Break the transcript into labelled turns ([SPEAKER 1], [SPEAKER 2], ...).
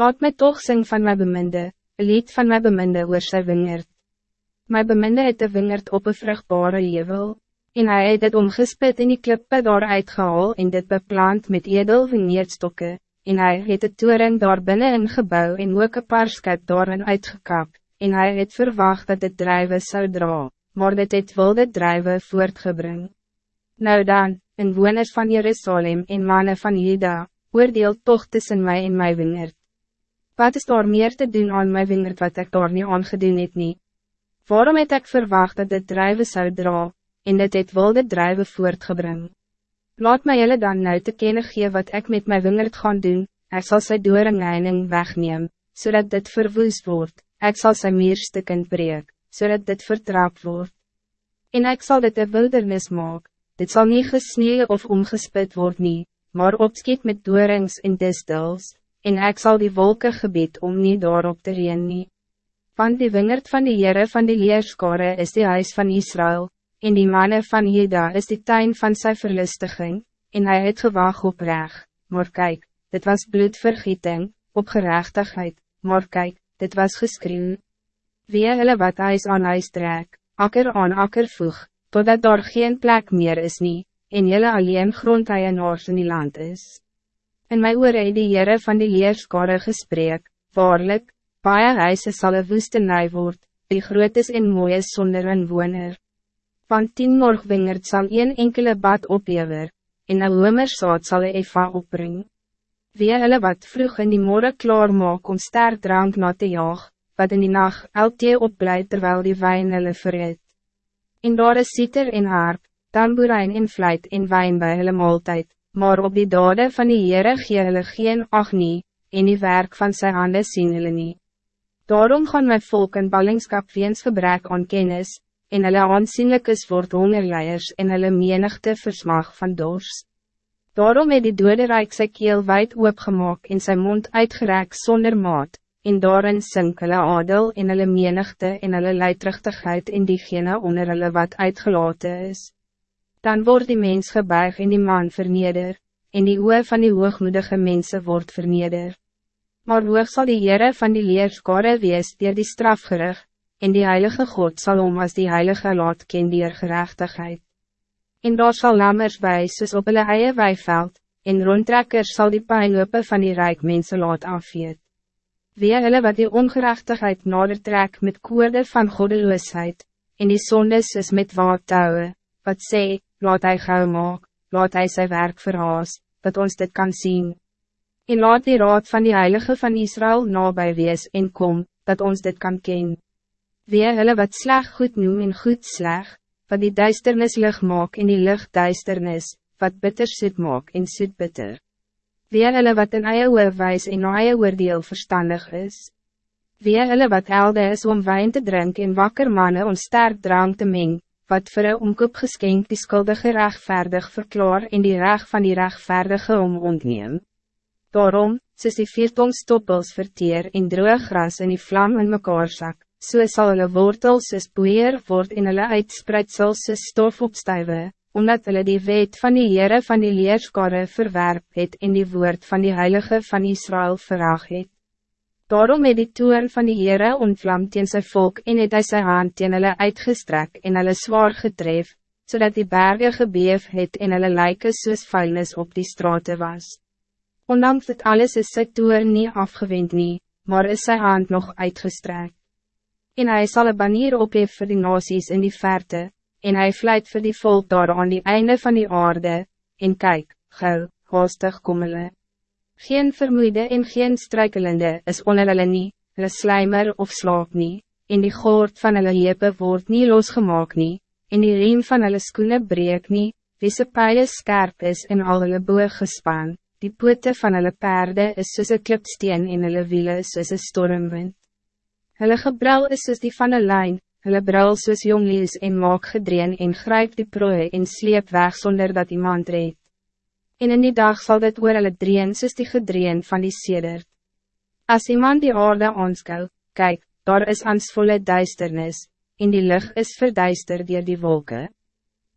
[SPEAKER 1] Laat mij toch zing van mijn beminde, een lied van mijn beminde oor sy wingerd. My beminde het de wingerd op een vruchtbare jevel, en hij het het omgespit in die klippe daar uitgehaal en dit beplant met edel vingeerdstokke, en hij het het toering daar binnen in gebouw en ook een paar skip daarin uitgekap, en hij het verwacht dat het drijven zou dra, maar dit het wilde drijven voortgebring. Nou dan, inwoners van Jerusalem en mannen van Juda, oordeel toch tussen mij en mijn wingerd. Wat is daar meer te doen aan mijn wingerd wat ik daar niet aangedoen het nie? Waarom het ik verwacht dat dit drijven zou dra, en dit het wilde drijven voortgebring? Laat mij jullie dan nou te kennen gee wat ik met mijn wingerd gaan doen, ik zal sy doorengeining wegneem, zodat dit verwoes wordt, ik zal sy meerstukken breek, zodat dit vertrap wordt. En ik zal dit een wildernis maak, dit zal niet gesneden of omgespit worden, nie, maar opskiet met doorings en distels, en ik zal die wolken gebied om niet daarop te reen nie. Want die wingerd van die Heere van die Leerskare is die huis van Israël, en die mannen van Juda is die tuin van zijn verlustiging, en hij het gewag op reg, maar kijk, dit was bloedvergieting, op gerechtigheid, maar kijk, dit was geskreeuw. Wie hulle wat huis aan huis trek, akker aan akker voeg, totdat daar geen plek meer is nie, en jylle alleen grondeienaars in die land is. In my oor het die Heere van die Leerskare gesprek, waarlik, baie huise sal een woestenij word, die groot is en mooi is sonder een woner. Van tien morgwingerd zal een enkele bad oplever, en een homersaad sal een eva opbring. Wie hulle wat vroeg in die morgen klaar maak om sterk drank na te jaag, wat in die nacht elke opblijt terwijl die wijn hulle verreed. En daar is sieter en harp, tamboerijn en fluit en wijn bij hulle maaltijd, maar op die dade van die Heere gee hulle geen ag nie, en die werk van sy hande sien hulle nie. Daarom gaan my volk in ballingskap weens gebrek aan kennis, en hulle aansienlikes word hongerleiers en hulle menigte versmag van dors. Daarom het die dode rijk sy keel wijd oopgemaak en sy mond uitgereik zonder maat, en daarin sink hulle adel en hulle menigte en hulle leidrichtigheid in diegene onder hulle wat uitgelaten is. Dan wordt die mens gebuig en die man verneder, en die oe van die hoogmoedige mensen wordt verneder. Maar hoog zal die Heere van die leerskare wees dier die strafgerig, en die Heilige God zal om als die Heilige laat ken dier gerechtigheid. En daar sal lammers bij soos op hulle eie weiveld, en rondtrekkers zal die pijnlope van die rijk mensen laat afveet. Wie hulle wat die ongerechtigheid nader trek met koorde van goddeloosheid, en die sondes is met waardtouwe, wat sê, laat hij gauw maak, laat hij zijn werk verhaas, dat ons dit kan zien. En laat die raad van die Heilige van Israël nabij wees en kom, dat ons dit kan kennen. Wie hulle wat sleg goed noem en goed sleg, wat die duisternis lig maak en die licht duisternis, wat bitter soet maak en soet bitter. Wie hulle wat in eie oorwijs en eie oordeel verstandig is. Wie hulle wat helde is om wijn te drinken en wakker mannen om sterk drank te meng, wat vir een omkoop geskenk die skuldige rechtvaardig verklaar en die recht van die rechtvaardige om ontneem. Daarom, soos die viertongstoppels verteer en droog gras in die vlam in mekaar zak, so sal hulle wortels soos boeer word en hulle uitspreidsel soos stof opstuive, omdat hulle die wet van die Heere van die leerskare verwerp het en die woord van die Heilige van Israël verraag het. Daarom het die toer van die Heere ontvlam teen sy volk en het hy sy hand teen hulle uitgestrek en hulle zwaar getref, zodat die bergen gebeef het en hulle lijken soos vuilnis op die straten was. Ondanks het alles is sy toer niet afgewend nie, maar is sy hand nog uitgestrekt en hij zal een banier ophef voor die nasies in die verte, en hij vlijt voor die volk daar aan die einde van die aarde, en kijk, gauw, haastig kom hulle. Geen vermoeide en geen struikelende is onder hulle nie, hulle slijmer of slaap nie, en die goord van hulle hepe word nie losgemaak nie, en die riem van hulle skoene breek nie, wie se pijle skerp is en al hulle boog gespan, die pote van hulle perde is soos een klipsteen en hulle wiele soos een stormwind. Hulle gebrul is soos die van een lijn, hulle brul soos jonglees en maak gedreen en grijp die prooi en sleep weg zonder dat iemand reed. En in die dag zal dit oor hulle dreen soos die gedreen van die sedert. Als iemand die aarde aanskou, kijk, daar is ansvolle duisternis, en die lucht is verduister dier die wolken.